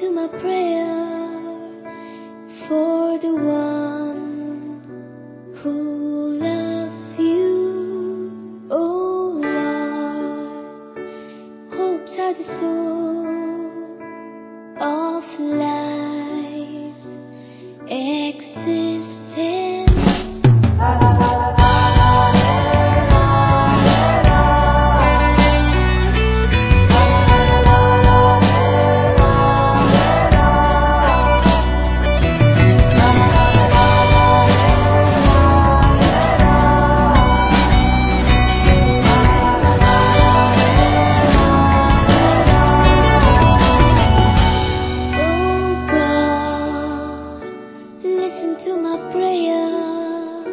To my prayer for the one who loves you, oh Lord. Hopes are the soul of life's existence. My prayer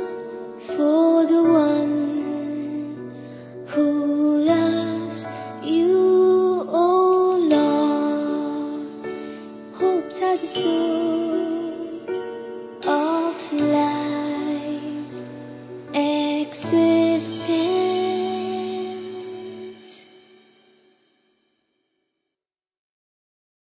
for the one who loves you, oh Lord. Hopes are the soul